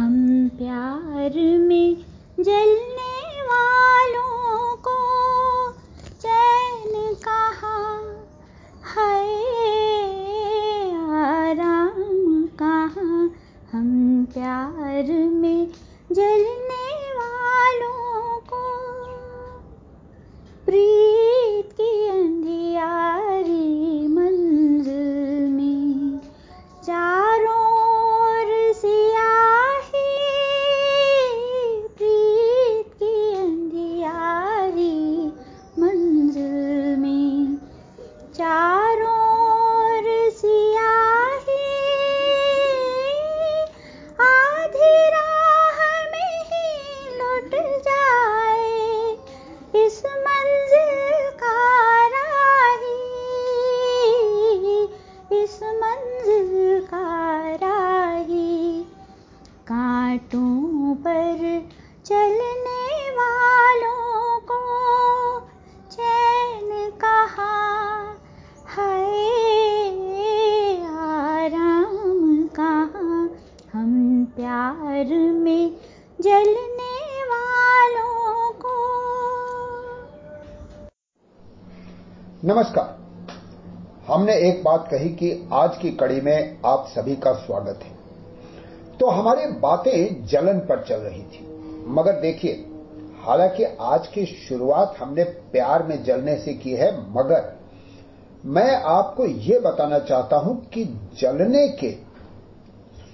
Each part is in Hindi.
हम प्यार में जलने वालों को चैन कहा है आराम कहा हम प्यार में नमस्कार। हमने एक बात कही कि आज की कड़ी में आप सभी का स्वागत है। तो हमारी बातें जलन पर चल रही थी। मगर देखिए, हालाँकि आज की शुरुआत हमने प्यार में जलने से की है, मगर मैं आपको यह बताना चाहता हूँ कि जलने के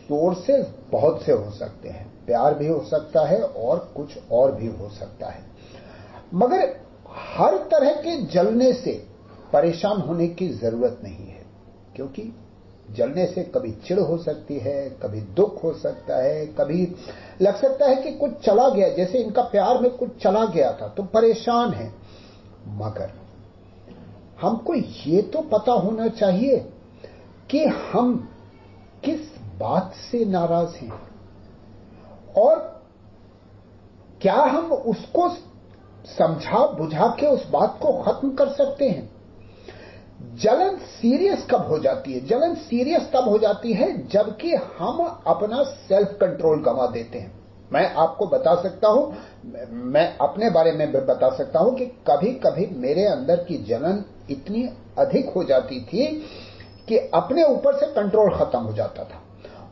सोर्सेज बहुत से हो सकते हैं। प्यार भी हो सकता है और कुछ और भी हो सकता है। मगर हर तरह के जलने से परेशान होने की ज़रूरत नहीं है, क्योंकि जलने से कभी चिड़ हो सकती है, कभी दुख हो सकता है, कभी लग सकता है कि कुछ चला गया, जैसे इनका प्यार में कुछ चला गया था तो परेशान है। मगर हमको ये तो पता होना चाहिए कि हम किस बात से नाराज़ हैं और क्या हम उसको समझा, बुझा के उस बात को खत्म कर सकते हैं। जलन सीरियस कब हो जाती है? जलन सीरियस तब हो जाती है जबकि हम अपना सेल्फ कंट्रोल गंवा देते हैं। मैं आपको बता सकता हूँ, मैं अपने बारे में बता सकता हूँ कि कभी कभी मेरे अंदर की जलन इतनी अधिक हो जाती थी कि अपने ऊपर से कंट्रोल खत्म हो जाता था।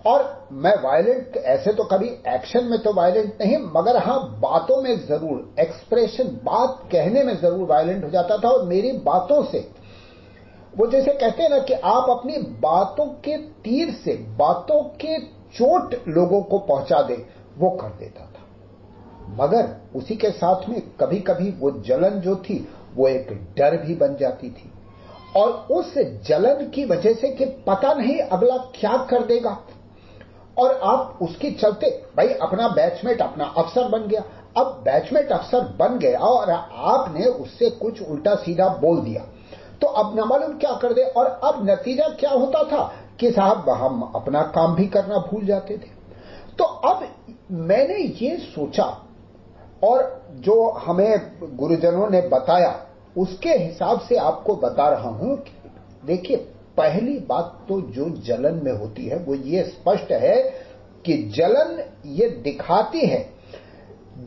और मैं वायलेंट ऐसे तो कभी एक्शन में तो वायलेंट नहीं, मगर हाँ बातों में ज़रूर एक्सप्रेशन बात कहने में ज़रूर वायलेंट हो जाता था और मेरी बातों से वो जैसे कहते हैं ना कि आप अपनी बातों के तीर से, बातों के चोट लोगों को पहुँचा दे, वो कर देता था। मगर उसी के साथ में कभी कभी वो जलन जो थी, वो एक डर भी बन जाती थी। और उस जलन की वजह से कि पता नहीं अगला क्या कर देगा। और आप उसके चलते, भाई अपना बैचमेट, अपना अफसर बन गया। अब बैचमेट अफसर बन गया और आपने उससे कुछ उल्टा सीधा बोल दिया। तो अब न मालूम क्या कर दे और अब नतीजा क्या होता था कि साहब, हम अपना काम भी करना भूल जाते थे। तो अब मैंने ये सोचा और जो हमें गुरुजनों ने बताया, उसके हिसाब से आपको बता रहा हूँ देखिए, पहली बात तो जो जलन में होती है, वो ये स्पष्ट है कि जलन ये दिखाती है,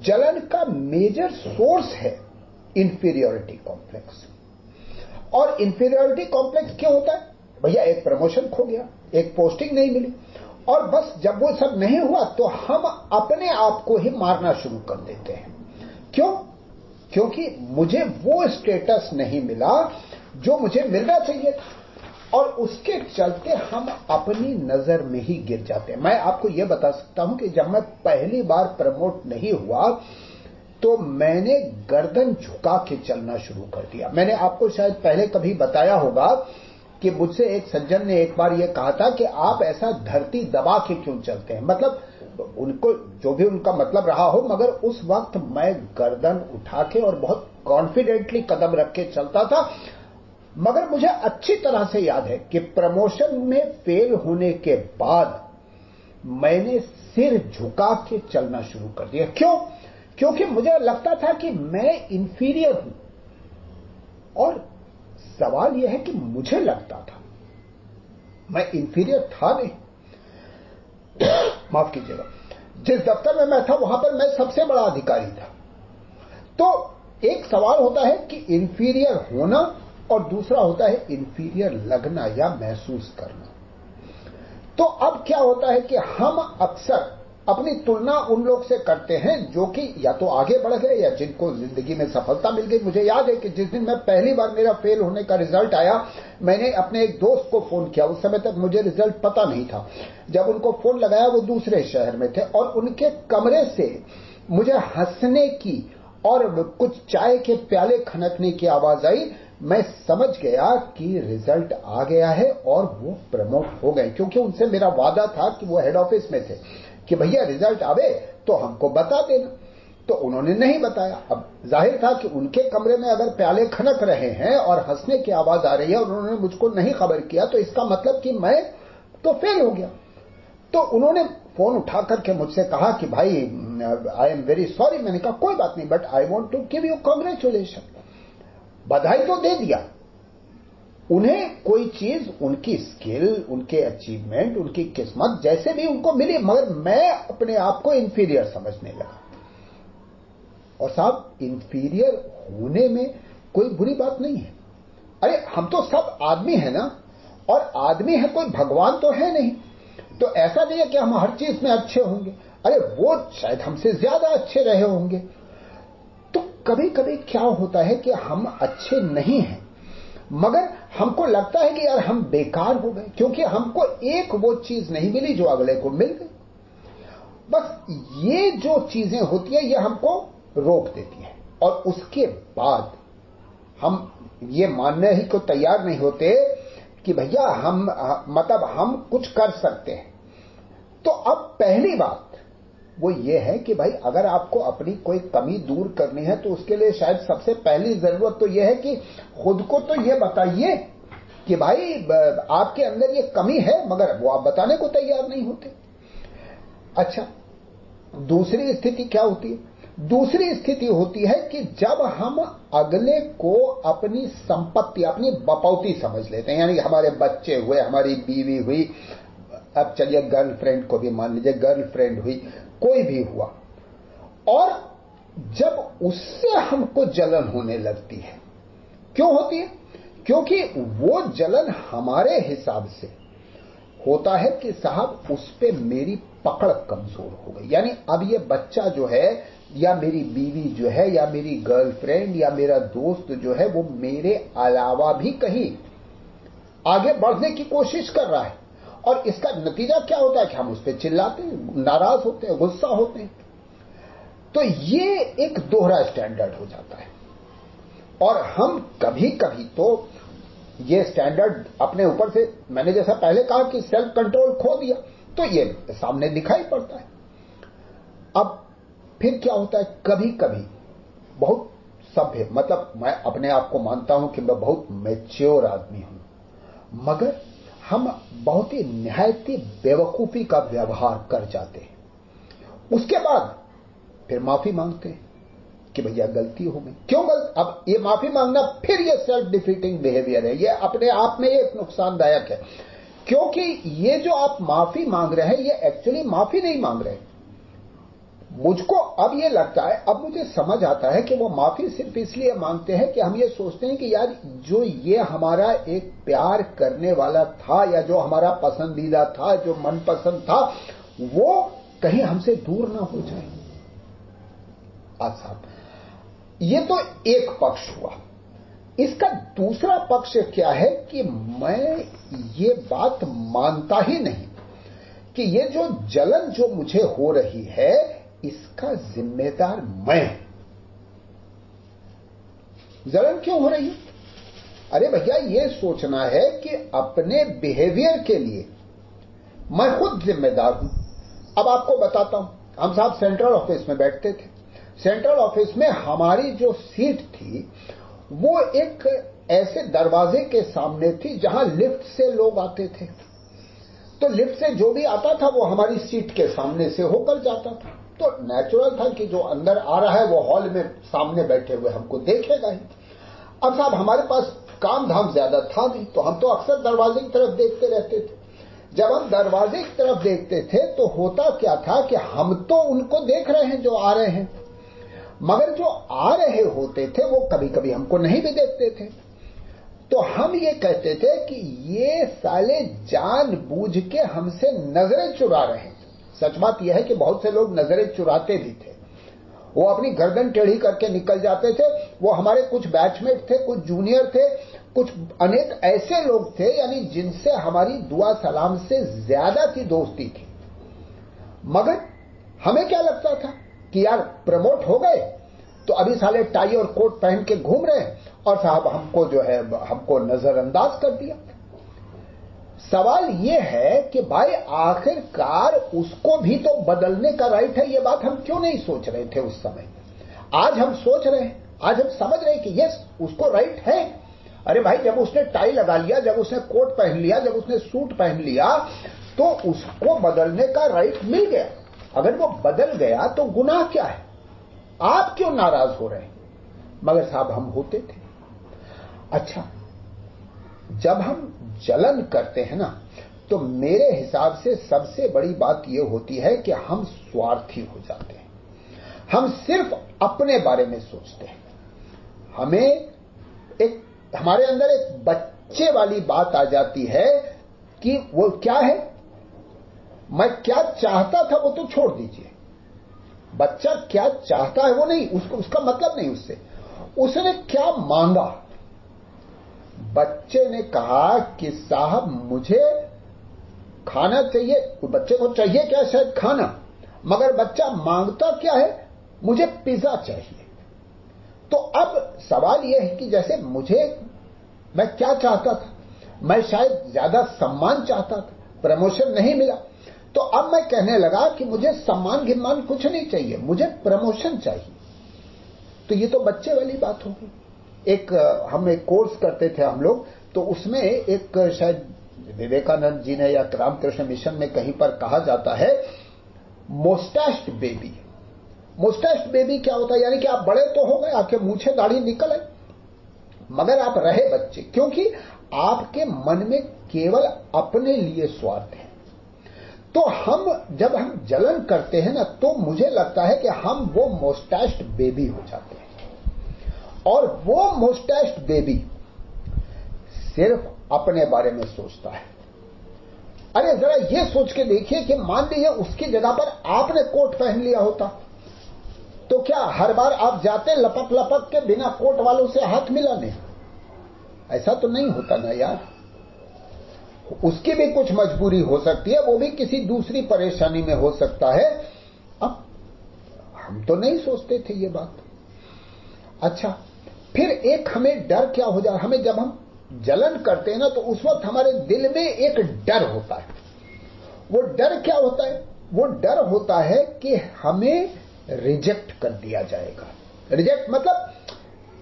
जलन का मेजर सोर्स है इंफीरियोरिटी कॉम्प्लेक्स और इंफीरियोरिटी कॉम्प्लेक्स क्यों होता है? भैया, एक प्रमोशन खो गया, एक पोस्टिंग नहीं मिली। और बस जब वो सब नहीं हुआ तो हम अपने आप को ही मारना शुरू कर देते हैं। क्यों? क्योंकि मुझे वो स्टेटस नहीं मिला जो मुझे मिलना चाहिए था। और उसके चलते हम अपनी नज़र में ही गिर जाते हैं। मैं आपको यह बता सकता हूँ कि जब मैं पहली बार प्रमोट नहीं हुआ तो मैंने गर्दन झुका के चलना शुरू कर दिया। मैंने आपको शायद पहले कभी बताया होगा कि मुझसे एक सज्जन ने एक बार यह कहा था कि आप ऐसा धरती दबा के क्यों चलते हैं? मतलब उनको, जो भी उनका मतलब रहा हो, मगर उस वक्त मैं गर्दन उठा के और बहुत कॉन्फिडेंटली कदम रख के चलता था। मगर मुझे अच्छी तरह से याद है कि प्रमोशन में फेल होने के बाद मैंने सिर झुका के चलना शुरू कर दिया। क्यों? क्योंकि मुझे लगता था कि मैं इंफीरियर हूँ। और सवाल यह है कि मुझे लगता था, मैं इंफीरियर था नहीं। माफ़ कीजिएगा। जिस दफ्तर में मैं था, वहाँ पर मैं सबसे बड़ा अधिकारी था। तो एक सवाल होता है कि इंफीरियर होना और दूसरा होता है इंफीरियर लगना या महसूस करना। तो अब क्या होता है कि हम अक्सर अपनी तुलना उन लोग से करते हैं जो कि या तो आगे बढ़ गए या जिनको ज़िंदगी में सफलता मिल गई। मुझे याद है कि जिस दिन मैं पहली बार मेरा फेल होने का रिज़ल्ट आया, मैंने अपने एक दोस्त को फ़ोन किया। उस समय तक मुझे रिज़ल्ट पता नहीं था। जब उनको फ़ोन लगाया, वो दूसरे शहर में थे और उनके कमरे से मुझे हंसने की और कुछ चाय के प्याले खनकने की आवाज़ आई। मैं समझ गया कि रिज़ल्ट आ गया है और वो प्रमोट हो गए, क्योंकि उनसे मेरा वादा था कि वो हेड ऑफ़िस में थे। कि भैया रिज़ल्ट आवे तो हमको बता देना। तो उन्होंने नहीं बताया। अब ज़ाहिर था कि उनके कमरे में अगर प्याले खनक रहे हैं और हंसने की आवाज़ आ रही है और उन्होंने मुझको नहीं खबर किया तो इसका मतलब कि मैं तो फेल हो गया। तो उन्होंने फ़ोन उठा करके मुझसे कहा कि भाई आई एम वेरी सॉरी मैंने कहा, कोई बात नहीं but I want to give you congratulation बधाई तो दे दिया। उन्हें कोई चीज़, उनकी स्किल, उनके अचीवमेंट, उनकी किस्मत जैसे भी उनको मिली, मगर मैं अपने आप को इंफीरियर समझने लगा। और साहब इंफीरियर होने में कोई बुरी बात नहीं है। अरे, हम तो सब आदमी है ना, और आदमी है कोई भगवान तो है नहीं। तो ऐसा नहीं है कि हम हर चीज़ में अच्छे होंगे। अरे, वो शायद हमसे ज़्यादा अच्छे रहे होंगे। तो कभी कभी क्या होता है कि हम अच्छे नहीं हैं मगर हमको लगता है कि यार हम बेकार हो गए, क्योंकि हमको एक वो चीज़ नहीं मिली जो अगले को मिल गई। बस ये जो चीज़ें होती है, ये हमको रोक देती है। और उसके बाद हम ये मानने ही को तैयार नहीं होते कि भैया हम मतलब हम कुछ कर सकते हैं। तो अब पहली बात वो ये है कि भाई, अगर आपको अपनी कोई कमी दूर करनी है तो उसके लिए शायद सबसे पहली ज़रूरत तो यह है कि खुद को तो ये बताइए कि भाई आपके अंदर ये कमी है, मगर वो आप बताने को तैयार नहीं होते। अच्छा दूसरी स्थिति क्या होती है? दूसरी स्थिति होती है कि जब हम अगले को अपनी संपत्ति, अपनी बपौती समझ लेते हैं, यानी हमारे बच्चे हुए, हमारी बीवी हुई अब चलिए गर्लफ्रेंड को भी मान लीजिए, गर्लफ्रेंड हुई, कोई भी हुआ। और जब उससे हमको जलन होने लगती है, क्यों होती है? क्योंकि वो जलन हमारे हिसाब से होता है कि साहब, उस पर मेरी पकड़ कमज़ोर हो गई। यानी अब ये बच्चा जो है, या मेरी बीवी जो है, या मेरी गर्लफ्रेंड, या मेरा दोस्त जो है, वो मेरे अलावा भी कहीं आगे बढ़ने की कोशिश कर रहा है। और इसका नतीजा क्या होता है कि हम उस पर चिल्लाते हैं, नाराज़ होते हैं, गुस्सा होते हैं। तो ये एक दोहरा स्टैंडर्ड हो जाता है। और हम कभी कभी तो ये स्टैंडर्ड अपने ऊपर से, मैंने जैसा पहले कहा कि सेल्फ कंट्रोल खो दिया तो ये सामने दिखाई पड़ता है। अब फिर क्या होता है? कभी कभी बहुत सभ्य मतलब मैं अपने आप को मानता हूँ कि मैं बहुत मेच्योर आदमी हूँ। मगर हम बहुत ही निहायती बेवकूफ़ी का व्यवहार कर जाते हैं। उसके बाद फिर माफ़ी मांगते हैं कि भैया गलती हो गई। क्यों गलत? अब ये माफ़ी मांगना फिर ये सेल्फ डिफीटिंग बिहेवियर है। ये अपने आप में एक नुकसानदायक है। क्योंकि ये जो आप माफ़ी मांग रहे हैं, ये एक्चुअली माफ़ी नहीं मांग रहे। मुझको अब ये लगता है, अब मुझे समझ आता है कि वो माफ़ी सिर्फ़ इसलिए मांगते हैं कि हम ये सोचते हैं कि यार, जो ये हमारा एक प्यार करने वाला था या जो हमारा पसंदीदा था, जो मनपसंद था, वो कहीं हमसे दूर ना हो जाए। आज साहब, ये तो एक पक्ष हुआ। इसका दूसरा पक्ष क्या है कि मैं ये बात मानता ही नहीं कि ये जो जलन जो मुझे हो रही है इसका जिम्मेदार मैं। हूँ जलन क्यों हो रही? है अरे भैया, ये सोचना है कि अपने बिहेवियर के लिए मैं खुद जिम्मेदार हूँ। अब आपको बताता हूँ, हम साहब सेंट्रल ऑफ़िस में बैठते थे। सेंट्रल ऑफ़िस में हमारी जो सीट थी, वो एक ऐसे दरवाजे के सामने थी जहाँ लिफ्ट से लोग आते थे। तो लिफ्ट से जो भी आता था, वो हमारी सीट के सामने से होकर जाता था। तो नेचुरल था कि जो अंदर आ रहा है, वो हॉल में सामने बैठे हुए हमको देखेगा ही अब साहब, हमारे पास काम धाम ज़्यादा था नहीं तो हम तो अक्सर दरवाजे की तरफ़ देखते रहते थे। जब हम दरवाजे की तरफ़ देखते थे तो होता क्या था कि हम तो उनको देख रहे हैं जो आ रहे हैं। मगर जो आ रहे होते थे, वो कभी कभी हमको नहीं भी देखते थे। तो हम ये कहते थे कि ये साले जान बूझ के हमसे नज़रें चुरा रहे हैं। सच बात यह है कि बहुत से लोग नज़रें चुराते भी थे। वो अपनी गर्दन टेढ़ी करके निकल जाते थे। वो हमारे कुछ बैचमेट थे, कुछ जूनियर थे, कुछ अनेक ऐसे लोग थे, यानी जिनसे हमारी दुआ सलाम से ज़्यादा की दोस्ती थी। मगर हमें क्या लगता था कि यार प्रमोट हो गए तो अभी साले टाई और कोट पहन के घूम रहे हैं और साहब हमको जो है, हमको नजरअंदाज कर दिया। सवाल यह है कि भाई आखिरकार उसको भी तो बदलने का राइट है, ये बात हम क्यों नहीं सोच रहे थे उस समय? आज हम सोच रहे हैं, आज हम समझ रहे हैं कि यस उसको राइट है। अरे भाई, जब उसने टाई लगा लिया, जब उसने कोट पहन लिया, जब उसने सूट पहन लिया तो उसको बदलने का राइट मिल गया। अगर वो बदल गया तो गुनाह क्या है? आप क्यों नाराज़ हो रहे हैं? मगर साहब, हम होते थे। अच्छा जब हम जलन करते हैं ना तो मेरे हिसाब से सबसे बड़ी बात यह होती है कि हम स्वार्थी हो जाते हैं। हम सिर्फ़ अपने बारे में सोचते हैं। हमें एक, हमारे अंदर एक बच्चे वाली बात आ जाती है कि वो क्या है? मैं क्या चाहता था वो तो छोड़ दीजिए। बच्चा क्या चाहता है वो नहीं, उसको, उसका मतलब नहीं उससे। उसने क्या मांगा? बच्चे ने कहा कि साहब, मुझे खाना चाहिए। बच्चे को चाहिए क्या शायद खाना? मगर बच्चा माँगता क्या है? मुझे पिज्जा चाहिए। तो अब सवाल यह है कि जैसे मुझे, मैं क्या चाहता था? मैं शायद ज़्यादा सम्मान चाहता था, प्रमोशन नहीं मिला। तो अब मैं कहने लगा कि मुझे सम्मान गिम्मान कुछ नहीं चाहिए, मुझे प्रमोशन चाहिए। तो ये तो बच्चे वाली बात होगी एक, हम एक कोर्स करते थे हम लोग तो उसमें एक, शायद विवेकानंद जी ने या रामकृष्ण मिशन में कहीं पर कहा जाता है मोस्टैस्ट बेबी। मोस्टैस्ट बेबी क्या होता है? यानी कि आप बड़े तो हो गए आपके मूछे दाढ़ी निकल आए मगर आप रहे बच्चे, क्योंकि आपके मन में केवल अपने लिए स्वार्थ है। तो हम, जब हम जलन करते हैं ना तो मुझे लगता है कि हम वो मोस्टैस्ट बेबी हो जाते हैं। और वो मोस्टेस्ट बेबी सिर्फ़ अपने बारे में सोचता है। अरे जरा ये सोच के देखिए कि मान लीजिए उसकी जगह पर आपने कोट पहन लिया होता। तो क्या हर बार आप जाते लपक लपक के बिना कोट वालों से हाथ मिलाने? ऐसा तो नहीं होता ना यार। उसकी भी कुछ मजबूरी हो सकती है, वो भी किसी दूसरी परेशानी में हो सकता है। अब हम तो नहीं सोचते थे ये बात। अच्छा फिर एक हमें डर क्या हो जाए? हमें जब हम जलन करते हैं ना तो उस वक्त हमारे दिल में एक डर होता है। वो डर क्या होता है? वो डर होता है कि हमें रिजेक्ट कर दिया जाएगा। रिजेक्ट मतलब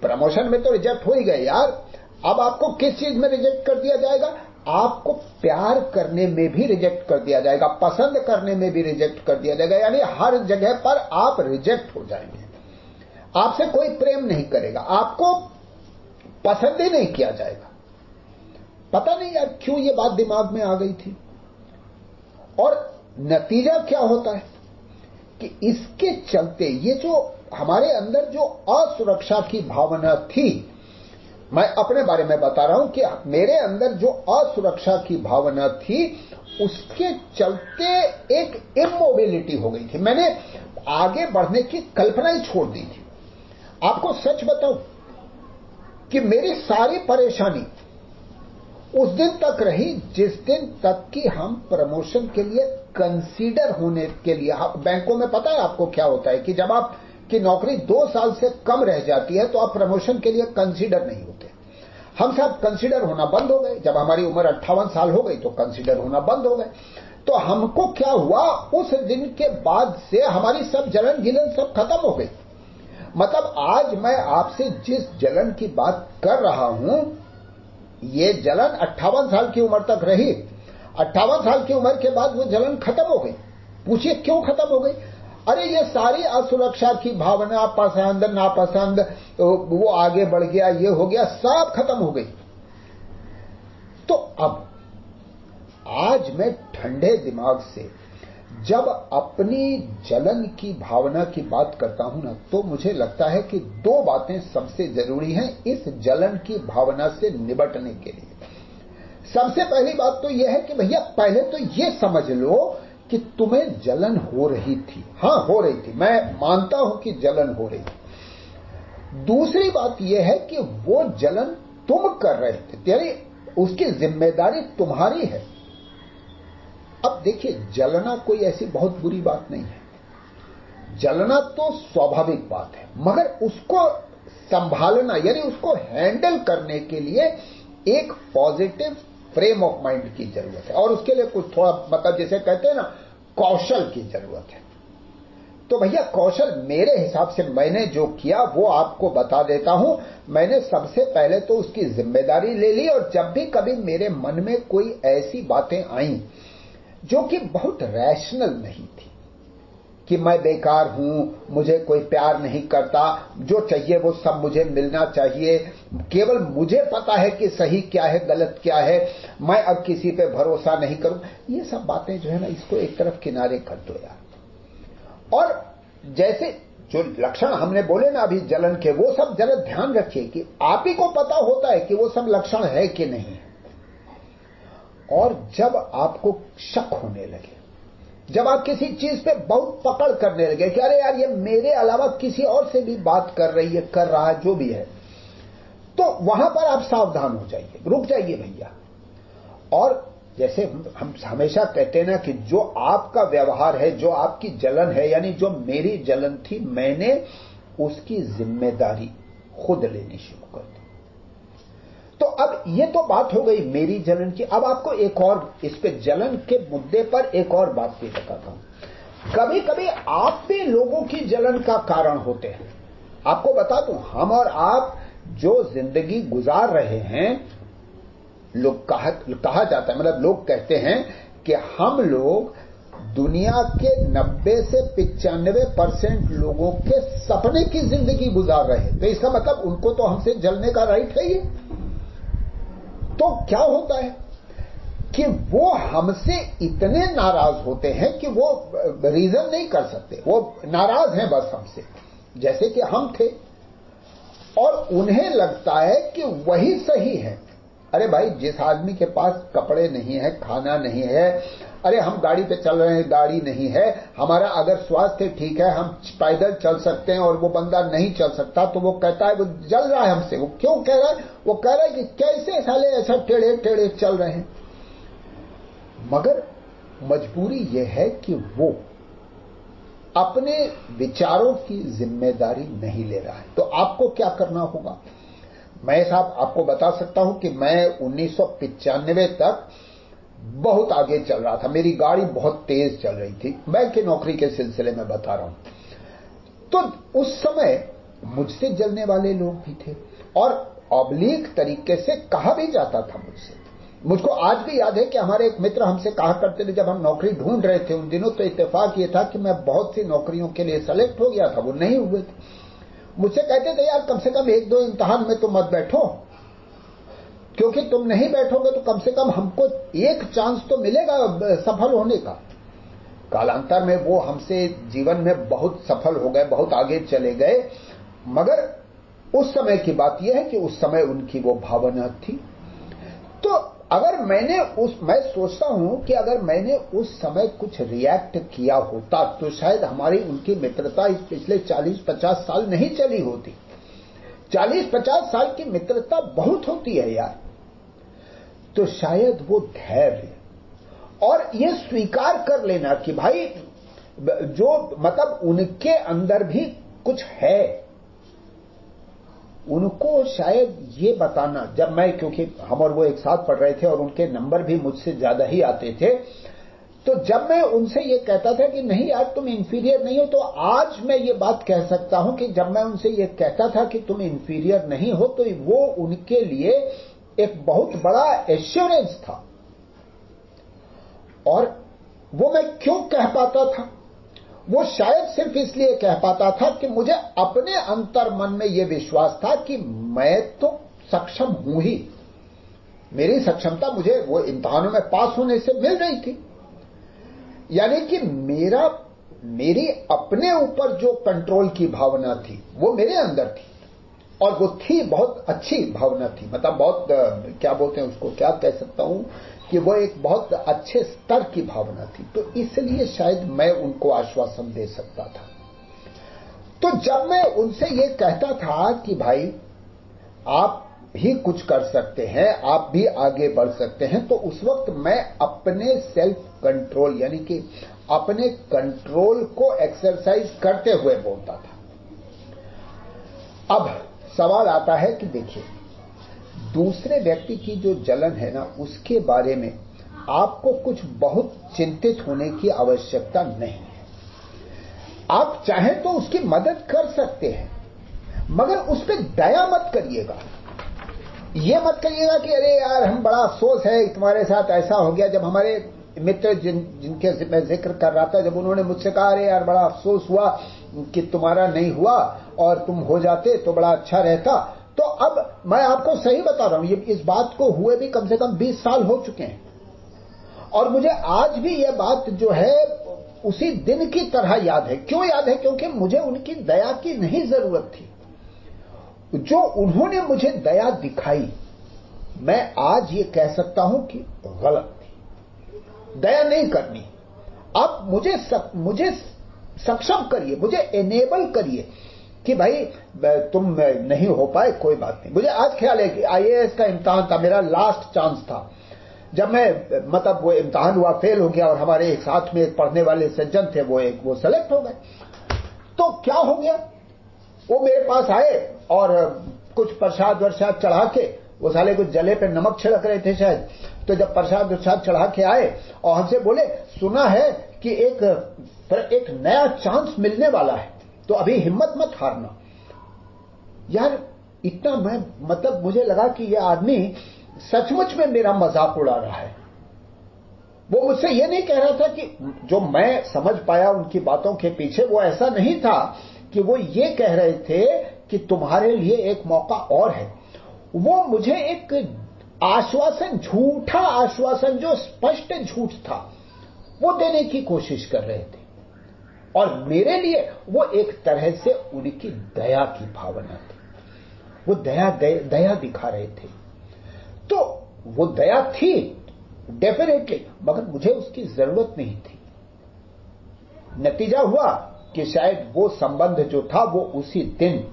प्रमोशन में तो रिजेक्ट हो ही गए यार। अब आपको किस चीज़ में रिजेक्ट कर दिया जाएगा? आपको प्यार करने में भी रिजेक्ट कर दिया जाएगा, पसंद करने में भी रिजेक्ट कर दिया जाएगा। यानी हर जगह पर आप रिजेक्ट हो जाएँगे। आपसे कोई प्रेम नहीं करेगा। आपको पसंद ही नहीं किया जाएगा। पता नहीं यार क्यों ये बात दिमाग में आ गई थी। और नतीजा क्या होता है कि इसके चलते ये जो हमारे अंदर जो असुरक्षा की भावना थी, मैं अपने बारे में बता रहा हूँ कि मेरे अंदर जो असुरक्षा की भावना थी, उसके चलते एक इमोबिलिटी हो गई थी। मैंने आगे बढ़ने की कल्पना ही छोड़ दी थी। आपको सच बताऊँ कि मेरी सारी परेशानी उस दिन तक रही जिस दिन तक कि हम प्रमोशन के लिए कंसीडर होने के लिए बैंकों में पता है आपको क्या होता है कि जब आप, की नौकरी दो साल से कम रह जाती है तो आप प्रमोशन के लिए कंसीडर नहीं होते। हम सब कंसीडर होना बंद हो गए। जब हमारी उम्र अट्ठावन साल हो गई तो कंसीडर होना बंद हो गए। तो हमको क्या हुआ? उस दिन के बाद से हमारी सब जलन गिलन सब खत्म हो गई। मतलब आज मैं आपसे जिस जलन की बात कर रहा हूँ, ये जलन अट्ठावन साल की उम्र तक रही। अट्ठावन साल की उम्र के बाद वो जलन खत्म हो गई। पूछिए क्यों खत्म हो गई? अरे ये सारी असुरक्षा की भावना, पसंद, नापसंद, वो आगे बढ़ गया, ये हो गया, सब खत्म हो गई। तो अब, आज मैं ठंडे दिमाग से जब अपनी जलन की भावना की बात करता हूँ ना तो मुझे लगता है कि दो बातें सबसे ज़रूरी हैं इस जलन की भावना से निबटने के लिए। सबसे पहली बात तो यह है कि भैया, पहले तो यह समझ लो कि तुम्हें जलन हो रही थी। हाँ, हो रही थी। मैं मानता हूँ कि जलन हो रही थी। दूसरी बात यह है कि वो जलन तुम कर रहे थे। यानी उसकी ज़िम्मेदारी तुम्हारी है। देखिए, जलना कोई ऐसी बहुत बुरी बात नहीं है। जलना तो स्वाभाविक बात है, मगर उसको संभालना, यानी उसको हैंडल करने के लिए एक पॉजिटिव फ्रेम ऑफ़ माइंड की ज़रूरत है, और उसके लिए कुछ थोड़ा मतलब जैसे कहते हैं ना, कौशल की ज़रूरत है। तो भैया, कौशल मेरे हिसाब से मैंने जो किया, वो आपको बता देता हूँ। मैंने सबसे पहले तो उसकी ज़िम्मेदारी ले ली, और जब भी कभी मेरे मन में कोई ऐसी बातें आई जो कि बहुत रैशनल नहीं थी कि मैं बेकार हूँ, मुझे कोई प्यार नहीं करता, जो चाहिए वो सब मुझे मिलना चाहिए। केवल मुझे पता है कि सही क्या है, गलत क्या है, मैं अब किसी पे भरोसा नहीं करूँ। ये सब बातें जो है ना, इसको एक तरफ़ किनारे कर दो यार। और जैसे जो लक्षण हमने बोले ना अभी जलन के, वो सब जरा ध्यान रखिए कि आप ही को पता होता है कि वो सब लक्षण है कि नहीं। और जब आपको शक होने लगे, जब आप किसी चीज़ पे बहुत पकड़ करने लगे कि अरे यार, ये मेरे अलावा किसी और से भी बात कर रही है, कर रहा है, जो भी है तो वहाँ पर आप सावधान हो जाइए। रुक जाइए भैया। और जैसे हम हमेशा कहते हैं ना कि जो आपका व्यवहार है, जो आपकी जलन है, यानी जो मेरी जलन थी, मैंने उसकी ज़िम्मेदारी खुद लेनी शुरू कर दी। तो अब ये तो बात हो गई मेरी जलन की। अब आपको एक और इस पे जलन के मुद्दे पर एक और बात भी बताता हूँ। कभी कभी आप भी लोगों की जलन का कारण होते हैं। आपको बता दूँ हम और आप जो ज़िंदगी गुजार रहे हैं लोग कहा, कहा जाता है मतलब लोग कहते हैं कि हम लोग दुनिया के 90 से पिचानवे परसेंट लोगों के सपने की ज़िंदगी गुजार रहे तो इसका मतलब उनको तो हमसे जलने का राइट है ये तो क्या होता है कि वो हमसे इतने नाराज़ होते हैं कि वो रीजन नहीं कर सकते। वो नाराज़ हैं बस हमसे, जैसे कि हम थे। और उन्हें लगता है कि वही सही है। अरे भाई, जिस आदमी के पास कपड़े नहीं है, खाना नहीं है अरे, हम गाड़ी पे चल रहे हैं, गाड़ी नहीं है। हमारा अगर स्वास्थ्य ठीक है, हम पैदल चल सकते हैं और वो बंदा नहीं चल सकता तो वो कहता है, वो जल रहा है हमसे। वो क्यों कह रहा है? वो कह रहा है कि कैसे साले ऐसा टेढ़े टेढ़े चल रहे हैं? मगर मजबूरी यह है कि वो अपने विचारों की ज़िम्मेदारी नहीं ले रहा है। तो आपको क्या करना होगा? मैं साहब आपको बता सकता हूँ कि मैं उन्नीस तक बहुत आगे चल रहा था। मेरी गाड़ी बहुत तेज चल रही थी। बैंक की नौकरी के सिलसिले में बता रहा हूँ। तो उस समय मुझसे जलने वाले लोग भी थे और ऑब्लिक तरीके से कहा भी जाता था मुझसे। मुझको आज भी याद है कि हमारे एक मित्र हमसे कहा करते थे, जब हम नौकरी ढूंढ रहे थे उन दिनों तो इत्तेफाक ये था कि मैं बहुत सी नौकरियों के लिए सेलेक्ट हो गया था, वो नहीं हुए थे। मुझसे कहते थे, यार, कम से कम एक दो इम्तहान में तो मत बैठो। क्योंकि तुम नहीं बैठोगे तो कम से कम हमको एक चांस तो मिलेगा सफल होने का। कालांतर में वो हमसे जीवन में बहुत सफल हो गए, बहुत आगे चले गए। मगर उस समय की बात यह है कि उस समय उनकी वो भावना थी। तो अगर मैंने उस, मैं सोचता हूँ कि अगर मैंने उस समय कुछ रिएक्ट किया होता तो शायद हमारी उनकी मित्रता इस पिछले 40-50 साल नहीं चली होती। 40-50 साल की मित्रता बहुत होती है यार। तो शायद वो धैर्य और ये स्वीकार कर लेना कि भाई, जो मतलब उनके अंदर भी कुछ है, उनको शायद ये बताना। जब मैं, क्योंकि हम और वो एक साथ पढ़ रहे थे और उनके नंबर भी मुझसे ज़्यादा ही आते थे तो जब मैं उनसे ये कहता था कि नहीं यार, तुम इंफीरियर नहीं हो तो आज मैं ये बात कह सकता हूँ कि जब मैं उनसे ये कहता था कि तुम इंफीरियर नहीं हो तो वो उनके लिए एक बहुत बड़ा एश्योरेंस था। और वो मैं क्यों कह पाता था? वो शायद सिर्फ़ इसलिए कह पाता था कि मुझे अपने अंतर मन में यह विश्वास था कि मैं तो सक्षम हूँ ही। मेरी सक्षमता मुझे वो इम्तहानों में पास होने से मिल रही थी। यानी कि मेरा, मेरी अपने ऊपर जो कंट्रोल की भावना थी, वो मेरे अंदर थी। और वो थी, बहुत अच्छी भावना थी। मतलब बहुत क्या बोलते हैं उसको, क्या कह सकता हूँ कि वो एक बहुत अच्छे स्तर की भावना थी। तो इसलिए शायद मैं उनको आश्वासन दे सकता था। तो जब मैं उनसे ये कहता था कि भाई, आप भी कुछ कर सकते हैं, आप भी आगे बढ़ सकते हैं तो उस वक्त मैं अपने सेल्फ कंट्रोल यानी कि अपने कंट्रोल को एक्सरसाइज करते हुए बोलता था। अब सवाल आता है कि देखिए, दूसरे व्यक्ति की जो जलन है ना, उसके बारे में आपको कुछ बहुत चिंतित होने की आवश्यकता नहीं है। आप चाहें तो उसकी मदद कर सकते हैं, मगर उस पर दया मत करिएगा। ये मत करिएगा कि अरे यार, हम बड़ा अफसोस है, तुम्हारे साथ ऐसा हो गया। जब हमारे मित्र जिन, जिनके मैं ज़िक्र कर रहा था, जब उन्होंने मुझसे कहा, अरे यार, बड़ा अफसोस हुआ कि तुम्हारा नहीं हुआ। और तुम हो जाते तो बड़ा अच्छा रहता। तो अब मैं आपको सही बता रहा हूँ ये इस बात को हुए भी कम से कम 20 साल हो चुके हैं। और मुझे आज भी यह बात जो है उसी दिन की तरह याद है। क्यों याद है? क्योंकि मुझे उनकी दया की नहीं ज़रूरत थी। जो उन्होंने मुझे दया दिखाई मैं आज ये कह सकता हूँ कि गलत थी। दया नहीं करनी। अब मुझे सक, मुझे सक्षम करिए मुझे एनेबल करिए। कि भाई तुम नहीं हो पाए, कोई बात नहीं। मुझे आज ख्याल है कि आईएएस का इम्तहान था, मेरा लास्ट चांस था। जब मैं मतलब वो इम्तहान हुआ फेल हो गया और हमारे एक साथ में एक पढ़ने वाले सज्जन थे, वो एक, वो सेलेक्ट हो गए। तो क्या हो गया? वो मेरे पास आए और कुछ प्रसाद वर्षाद चढ़ा के, वो साले कुछ जले पे नमक छिड़क रहे थे शायद। तो जब प्रसाद वर्षाद चढ़ा के आए और हमसे बोले, सुना है कि एक एक नया चांस मिलने वाला है। तो अभी हिम्मत मत हारना। यार, इतना मैं मतलब मुझे लगा कि यह आदमी सचमुच में मेरा मज़ाक उड़ा रहा है। वो मुझसे ये नहीं कह रहा था कि जो मैं समझ पाया उनकी बातों के पीछे, वो ऐसा नहीं था कि वो ये कह रहे थे कि तुम्हारे लिए एक मौका और है। वो मुझे एक आश्वासन, झूठा आश्वासन, जो स्पष्ट झूठ था, वो देने की कोशिश कर रहे थे। और मेरे लिए वो एक तरह से उनकी दया की भावना थी। वो दया दया दिखा रहे थे। तो वो दया थी डेफिनेटली मगर मुझे उसकी ज़रूरत नहीं थी। नतीजा हुआ कि शायद वो संबंध जो था, वो उसी दिन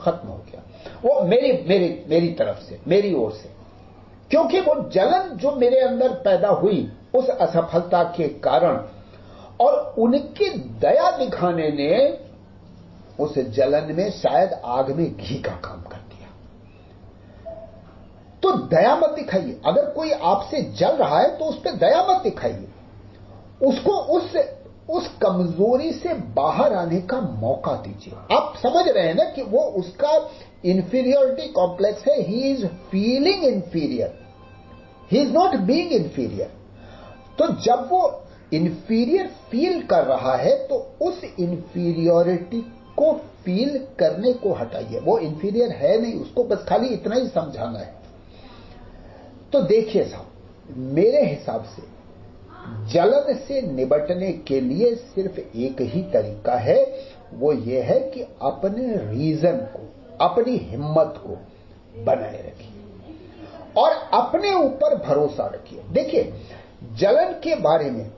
खत्म हो गया। वो मेरी मेरी मेरी तरफ़ से, मेरी ओर से। क्योंकि वो जलन जो मेरे अंदर पैदा हुई, उस असफलता के कारण और उनकी दया दिखाने ने उस जलन में शायद आग में घी का काम कर दिया। तो दया मत दिखाइए। अगर कोई आपसे जल रहा है तो उस पर दया मत दिखाइए। उसको उस उस कमज़ोरी से बाहर आने का मौका दीजिए। आप समझ रहे हैं ना कि वो उसका इंफीरियोरिटी कॉम्प्लेक्स है। He is feeling inferior he is not being inferior तो जब वो इंफीरियर फील कर रहा है तो उस इंफीरियोरिटी को फील करने को हटाइए। वो इंफीरियर है नहीं, उसको बस खाली इतना ही समझाना है। तो देखिए साहब, मेरे हिसाब से जलन से निबटने के लिए सिर्फ़ एक ही तरीका है, वो ये है कि अपने रीजन को, अपनी हिम्मत को बनाए रखिए और अपने ऊपर भरोसा रखिए। देखिए, जलन के बारे में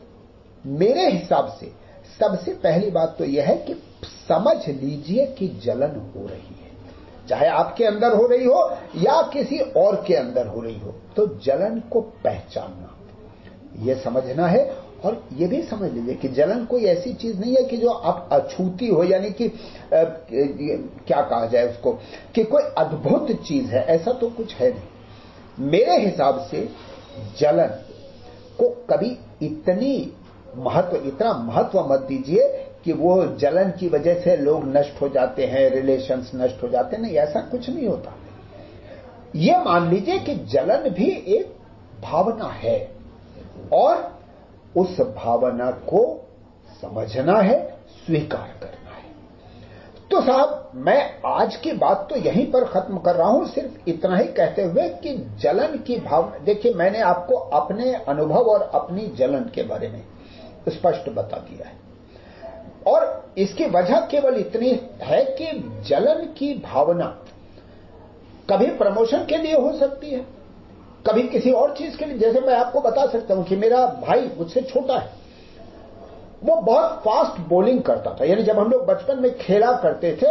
मेरे हिसाब से सबसे पहली बात तो यह है कि समझ लीजिए कि जलन हो रही है। चाहे आपके अंदर हो रही हो या किसी और के अंदर हो रही हो तो जलन को पहचानना। यह समझना है और यह भी समझ लीजिए कि जलन कोई ऐसी चीज़ नहीं है कि जो आप अछूती हो यानी कि आ, क्या कहा जाए उसको कि कोई अद्भुत चीज़ है ऐसा तो कुछ है नहीं। मेरे हिसाब से जलन को कभी इतनी महत्व, इतना महत्व मत दीजिए कि वो जलन की वजह से लोग नष्ट हो जाते हैं रिलेशंस नष्ट हो जाते हैं। नहीं, ऐसा कुछ नहीं होता। ये मान लीजिए कि जलन भी एक भावना है और उस भावना को समझना है, स्वीकार करना है। तो साहब, मैं आज की बात तो यहीं पर खत्म कर रहा हूँ। सिर्फ़ इतना ही कहते हुए कि जलन की भावना देखिए, मैंने आपको अपने अनुभव और अपनी जलन के बारे में स्पष्ट बता दिया है। और इसकी वजह केवल इतनी है कि जलन की भावना कभी प्रमोशन के लिए हो सकती है, कभी किसी और चीज़ के लिए। जैसे मैं आपको बता सकता हूँ कि मेरा भाई मुझसे छोटा है। वो बहुत फास्ट बॉलिंग करता था। यानी जब हम लोग बचपन में खेला करते थे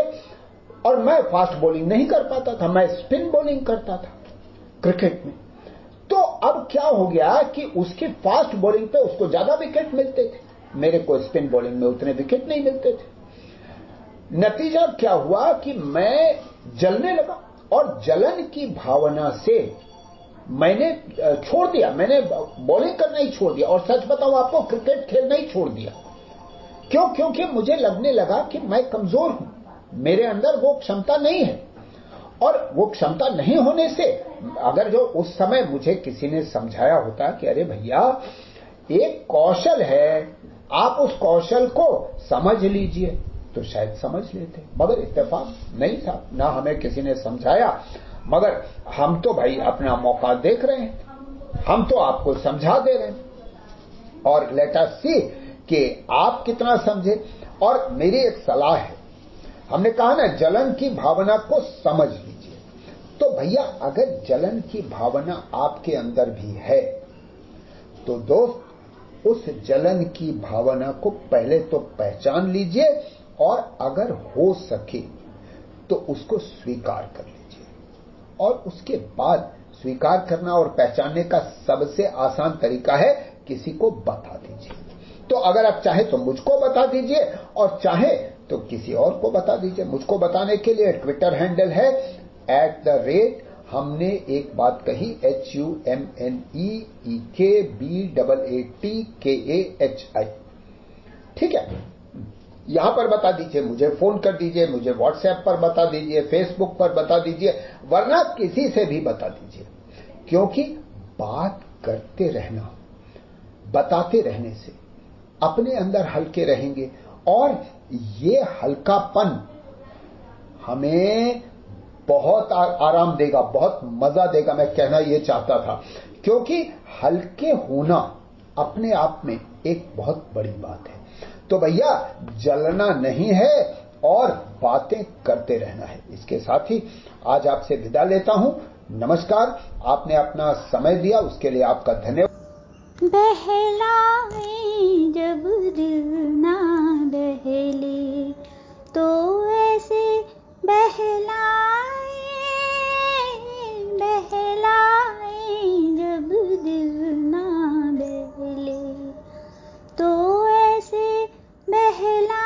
और मैं फास्ट बॉलिंग नहीं कर पाता था, मैं स्पिन बॉलिंग करता था। क्रिकेट में। अब क्या हो गया कि उसकी फास्ट बॉलिंग पे उसको ज़्यादा विकेट मिलते थे? मेरे को स्पिन बॉलिंग में उतने विकेट नहीं मिलते थे। नतीजा क्या हुआ कि मैं जलने लगा और जलन की भावना से मैंने छोड़ दिया। मैंने बॉलिंग करना ही छोड़ दिया और सच बताऊँ आपको क्रिकेट खेलना ही छोड़ दिया। क्यों? क्योंकि मुझे लगने लगा कि मैं कमज़ोर हूँ। मेरे अंदर वो क्षमता नहीं है। और वो क्षमता नहीं होने से अगर जो उस समय मुझे किसी ने समझाया होता कि अरे भैया, एक कौशल है, आप उस कौशल को समझ लीजिए। तो शायद समझ लेते, मगर इत्तेफाक नहीं था, ना हमें किसी ने समझाया। मगर हम तो भाई अपना मौका देख रहे हैं, हम तो आपको समझा दे रहे हैं। और लेटर सी कि आप कितना समझे। और मेरी एक सलाह है, हमने कहा ना, जलन की भावना को समझ लीजिए। तो भैया, अगर जलन की भावना आपके अंदर भी है तो दोस्त, उस जलन की भावना को पहले तो पहचान लीजिए और अगर हो सके तो उसको स्वीकार कर लीजिए। और उसके बाद स्वीकार करना और पहचानने का सबसे आसान तरीका है, किसी को बता दीजिए। तो अगर आप चाहे तो मुझको बता दीजिए, और चाहे तो किसी और को बता दीजिए। मुझको बताने के लिए ट्विटर हैंडल है एट द रेट हमने एक बात कही H U M N E K B double A T के ए एच आई ठीक है? यहाँ पर बता दीजिए मुझे, फ़ोन कर दीजिए मुझे व्हाट्सएप पर बता दीजिए फेसबुक पर बता दीजिए, वरना किसी से भी बता दीजिए। क्योंकि बात करते रहना, बताते रहने से, अपने अंदर हल्के रहेंगे। और ये हल्कापन हमें बहुत आराम देगा, बहुत मज़ा देगा, मैं कहना ये चाहता था। क्योंकि हल्के होना अपने आप में एक बहुत बड़ी बात है। तो भैया, जलना नहीं है और बातें करते रहना है। इसके साथ ही आज आपसे विदा लेता हूँ। नमस्कार, आपने अपना समय दिया, उसके लिए आपका धन्यवाद। बहलाए जब ना बहले तो ऐसे बहलाए बहलाए जब दिल ना बहले। तो ऐसे बहलाए